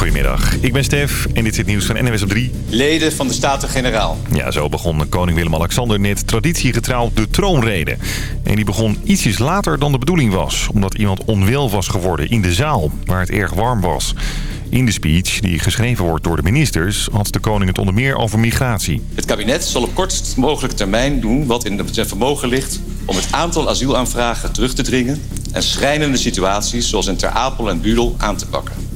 Goedemiddag, ik ben Stef en dit is het nieuws van NWS op 3. Leden van de Staten-Generaal. Ja, zo begon koning Willem-Alexander net traditiegetrouw de troonrede. En die begon ietsjes later dan de bedoeling was. Omdat iemand onwel was geworden in de zaal, waar het erg warm was. In de speech, die geschreven wordt door de ministers, had de koning het onder meer over migratie. Het kabinet zal op kortst mogelijke termijn doen wat in zijn vermogen ligt... om het aantal asielaanvragen terug te dringen... en schrijnende situaties zoals in Ter Apel en Budel aan te pakken.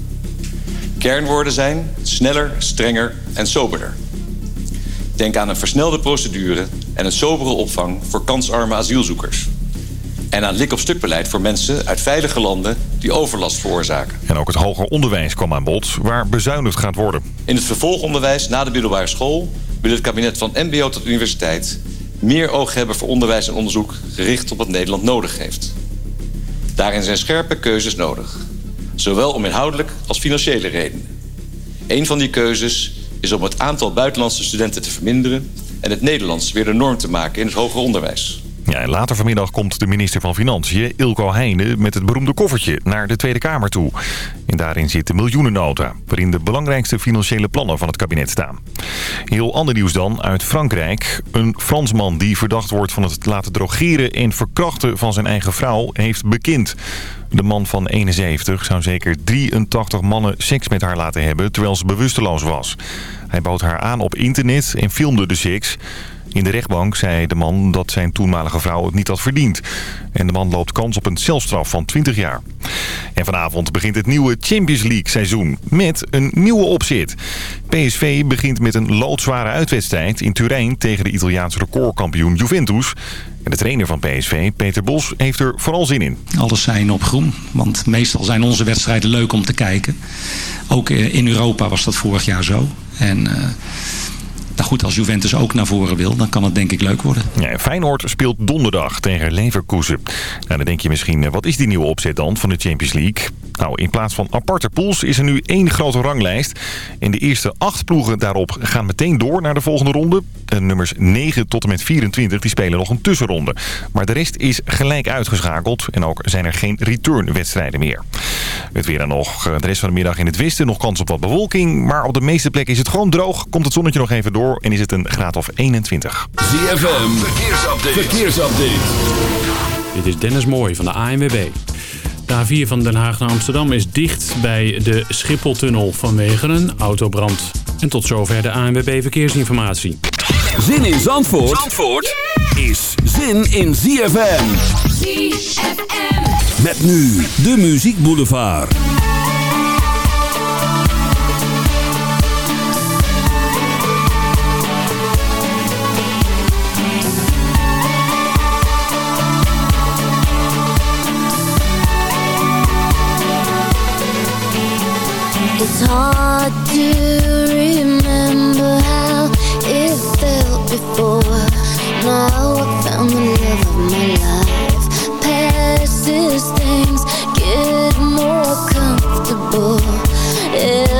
Kernwoorden zijn sneller, strenger en soberder. Denk aan een versnelde procedure en een sobere opvang voor kansarme asielzoekers. En aan lik-op-stuk beleid voor mensen uit veilige landen die overlast veroorzaken. En ook het hoger onderwijs kwam aan bod, waar bezuinigd gaat worden. In het vervolgonderwijs na de middelbare school... wil het kabinet van mbo tot universiteit... meer oog hebben voor onderwijs en onderzoek... gericht op wat Nederland nodig heeft. Daarin zijn scherpe keuzes nodig. Zowel om inhoudelijk als financiële redenen. Een van die keuzes is om het aantal buitenlandse studenten te verminderen... en het Nederlands weer de norm te maken in het hoger onderwijs. Ja, later vanmiddag komt de minister van Financiën, Ilko Heijnen, met het beroemde koffertje naar de Tweede Kamer toe. En daarin zit de miljoenennota, waarin de belangrijkste financiële plannen van het kabinet staan. Heel ander nieuws dan uit Frankrijk. Een Fransman die verdacht wordt van het laten drogeren en verkrachten van zijn eigen vrouw heeft bekend. De man van 71 zou zeker 83 mannen seks met haar laten hebben terwijl ze bewusteloos was. Hij bood haar aan op internet en filmde de seks. In de rechtbank zei de man dat zijn toenmalige vrouw het niet had verdiend. En de man loopt kans op een celstraf van 20 jaar. En vanavond begint het nieuwe Champions League seizoen met een nieuwe opzet. PSV begint met een loodzware uitwedstrijd in Turijn tegen de Italiaanse recordkampioen Juventus. En de trainer van PSV, Peter Bos, heeft er vooral zin in. Alles zijn op groen, want meestal zijn onze wedstrijden leuk om te kijken. Ook eh, in Europa was dat vorig jaar zo. En... Uh, nou goed, als Juventus ook naar voren wil, dan kan het denk ik leuk worden. Ja, Feyenoord speelt donderdag tegen Leverkusen. Nou, dan denk je misschien, eh, wat is die nieuwe opzet dan van de Champions League? Nou, in plaats van aparte pools is er nu één grote ranglijst. En de eerste acht ploegen daarop gaan meteen door naar de volgende ronde. De nummers 9 tot en met 24 die spelen nog een tussenronde. Maar de rest is gelijk uitgeschakeld. En ook zijn er geen returnwedstrijden meer. Het weer dan nog. Eh, de rest van de middag in het westen nog kans op wat bewolking. Maar op de meeste plekken is het gewoon droog. Komt het zonnetje nog even door en is het een graad of 21. ZFM, verkeersupdate. verkeersupdate. Dit is Dennis Mooij van de ANWB. De A4 van Den Haag naar Amsterdam is dicht bij de Schipholtunnel vanwege een autobrand. En tot zover de ANWB Verkeersinformatie. Zin in Zandvoort, Zandvoort is zin in ZFM. ZFM. Met nu de Muziek Boulevard. It's hard to remember how it felt before. Now I found the love of my life. Past these things get more comfortable. Everything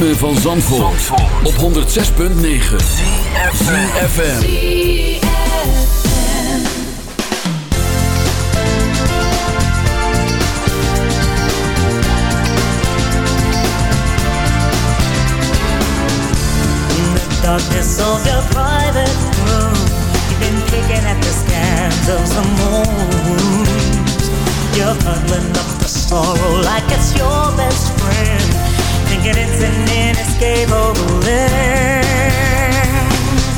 ritme van Zandvoort, Zandvoort. op 106.9 CFFM Darkness of your private room. You've been picking at the scans of the moon. You're huddling up the sorrow like it's your best friend. thinking it's an inescapable end.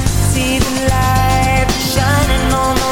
See the light shining on the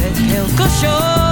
Ça me fait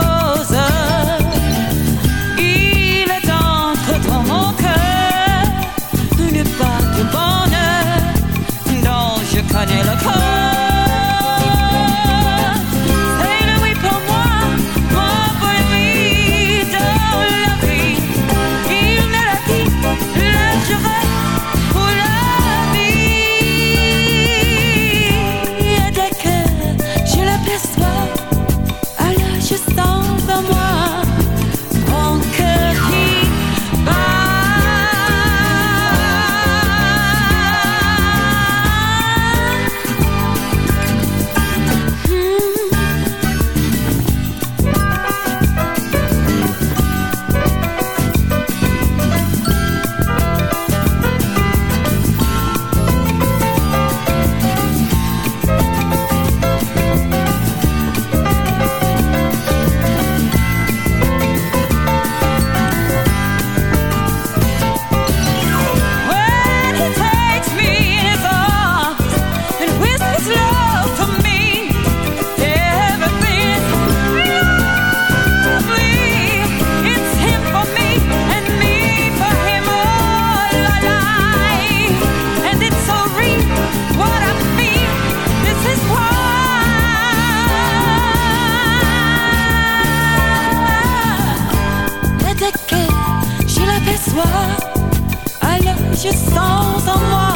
precious souls on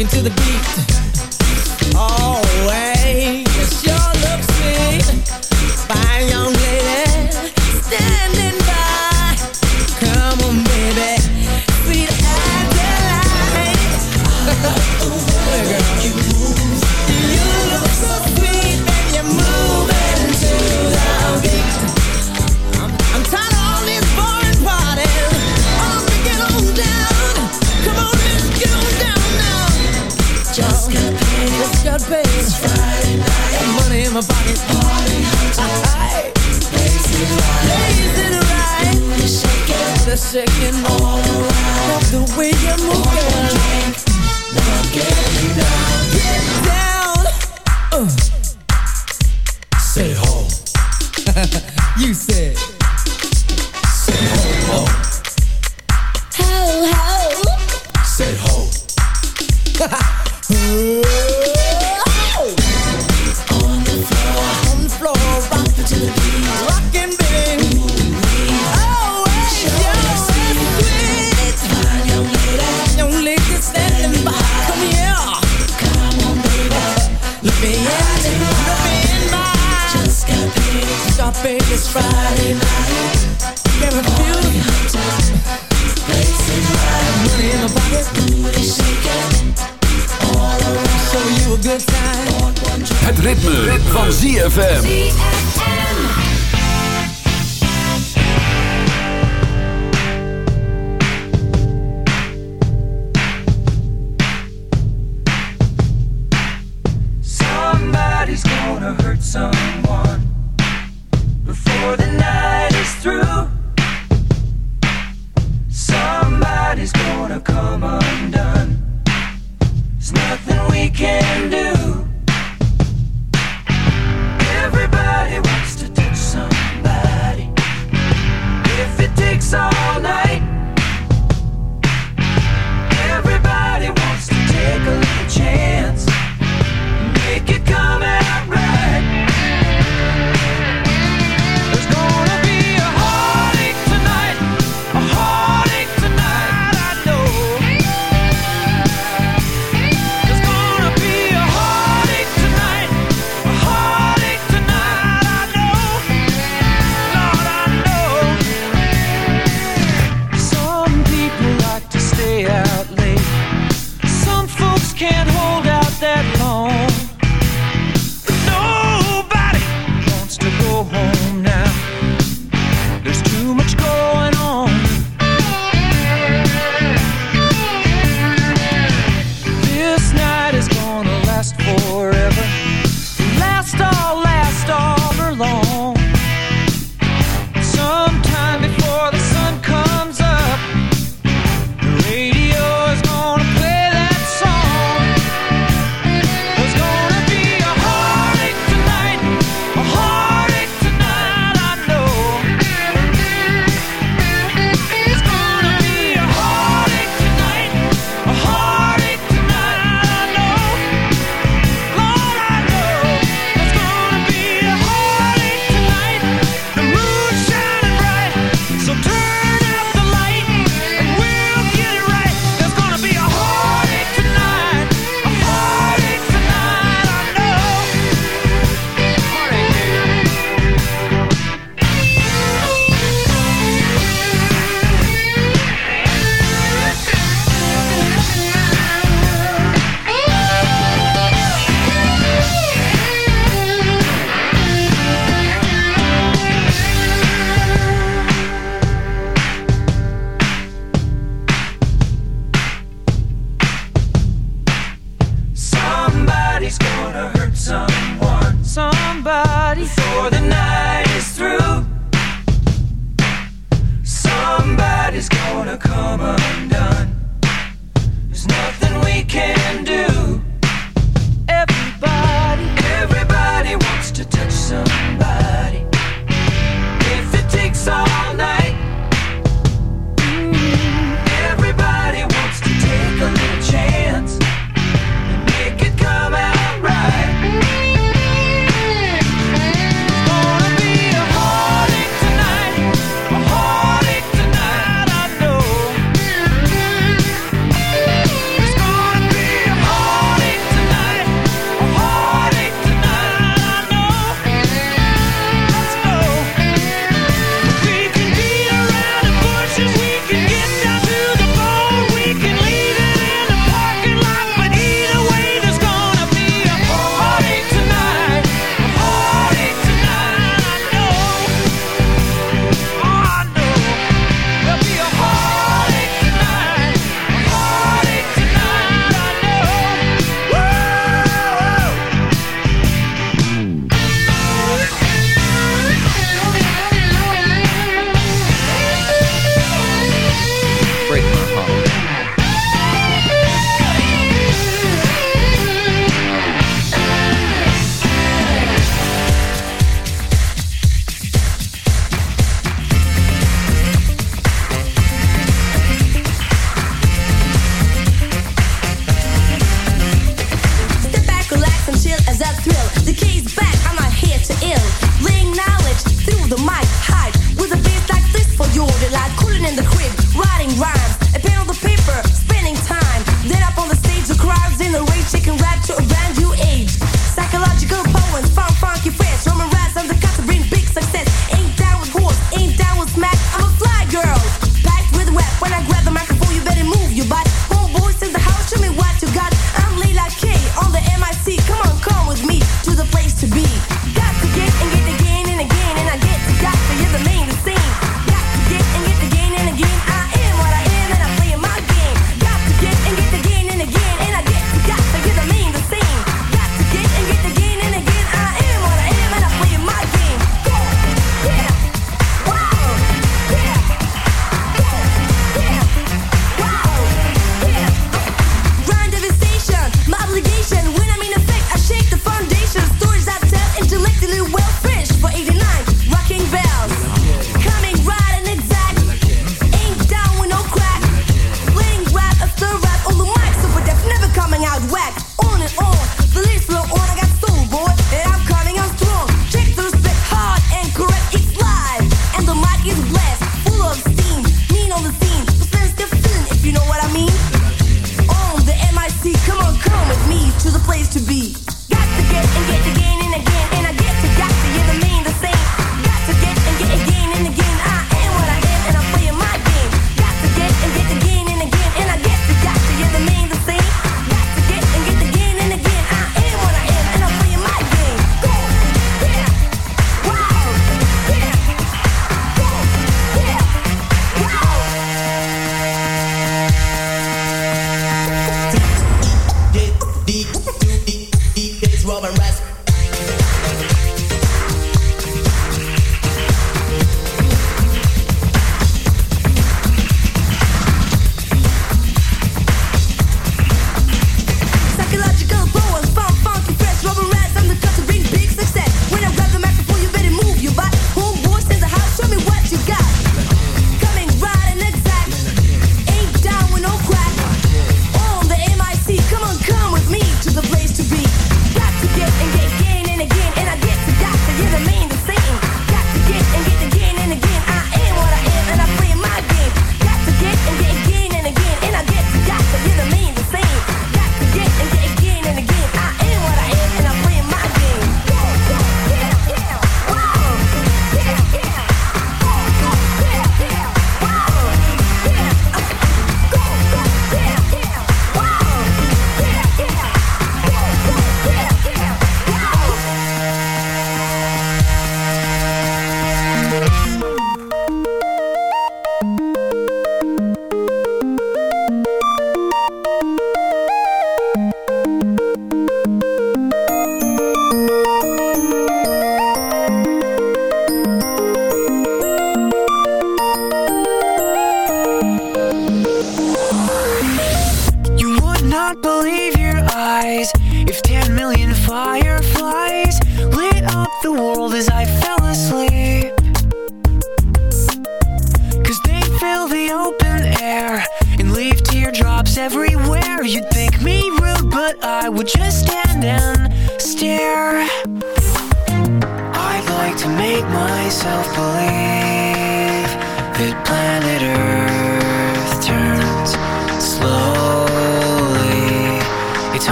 Into the beat.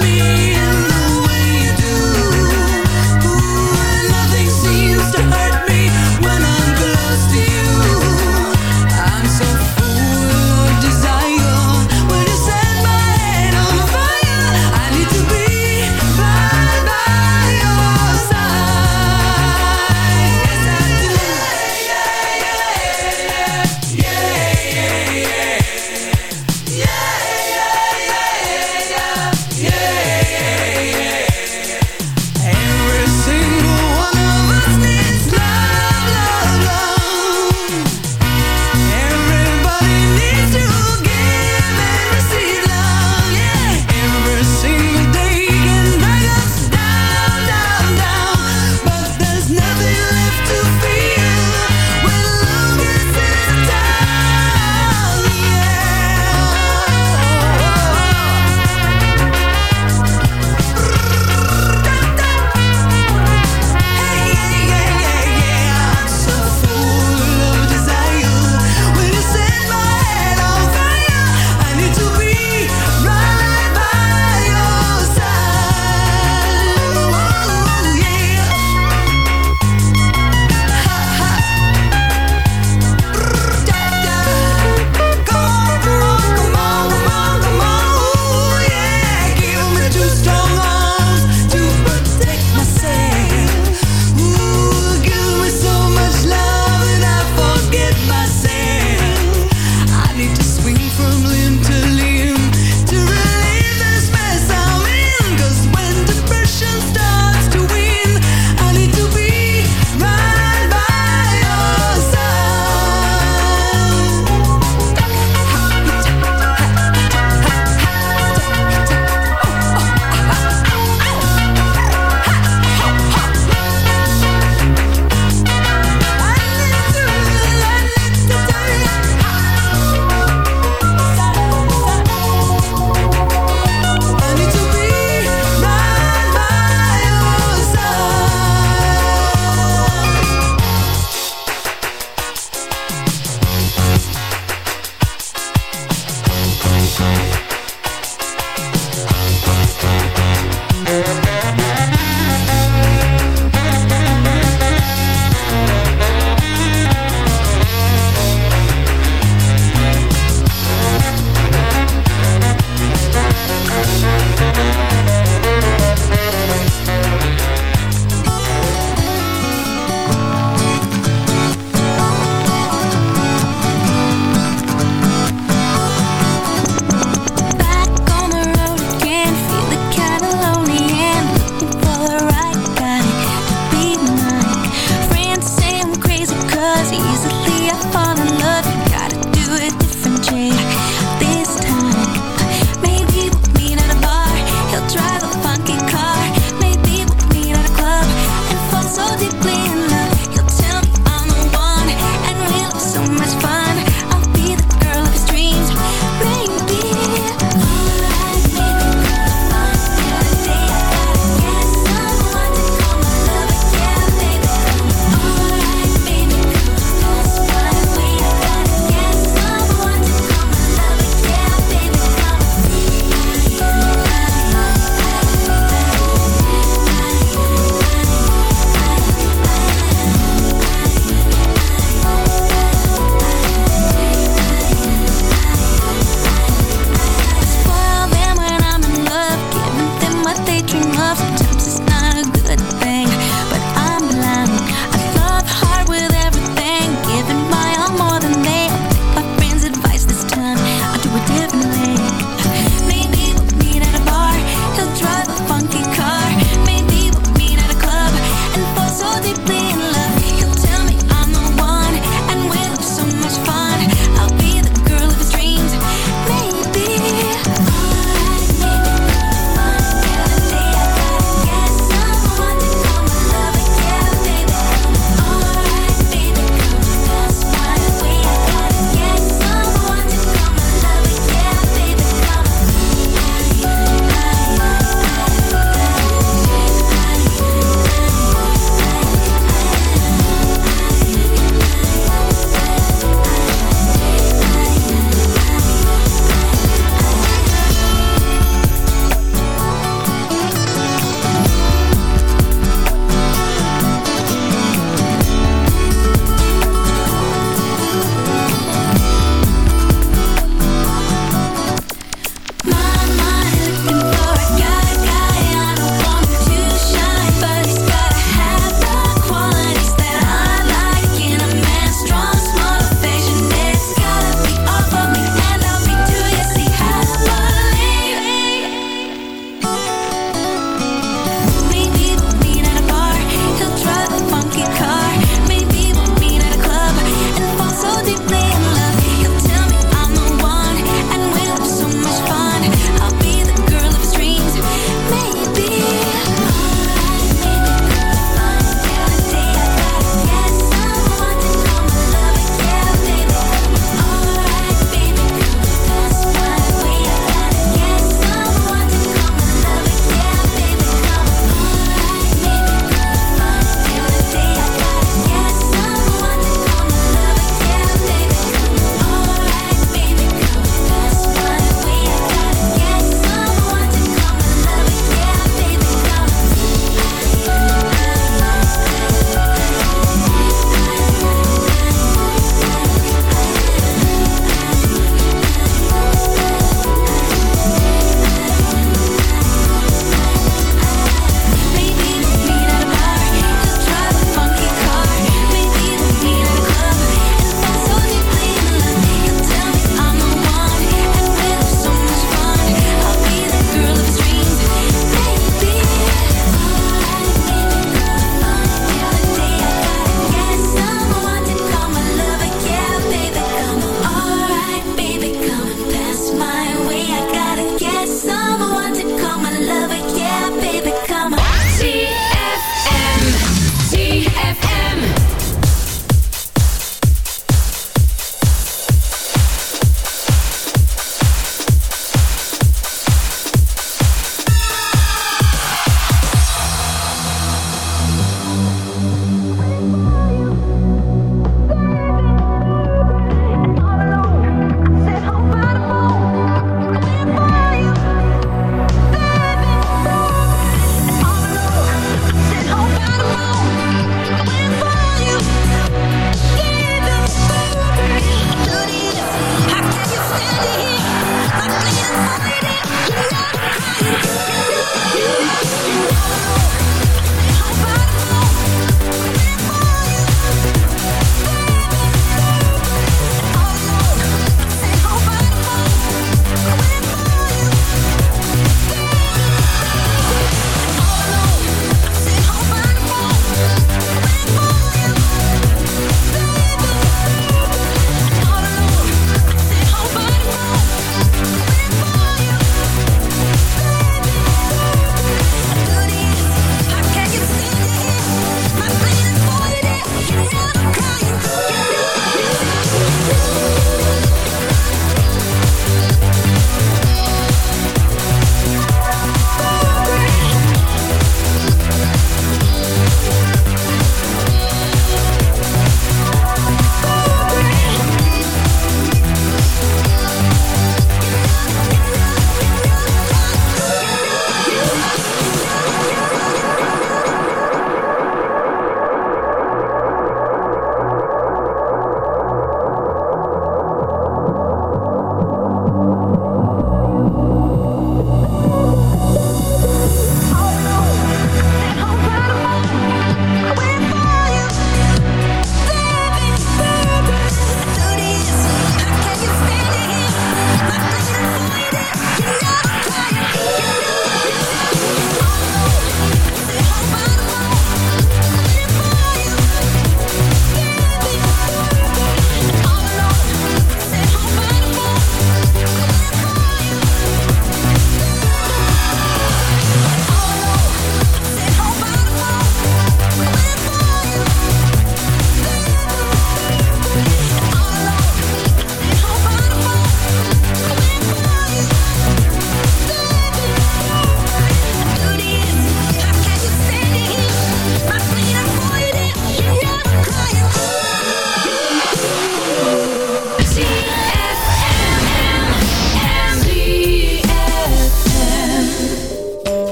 me.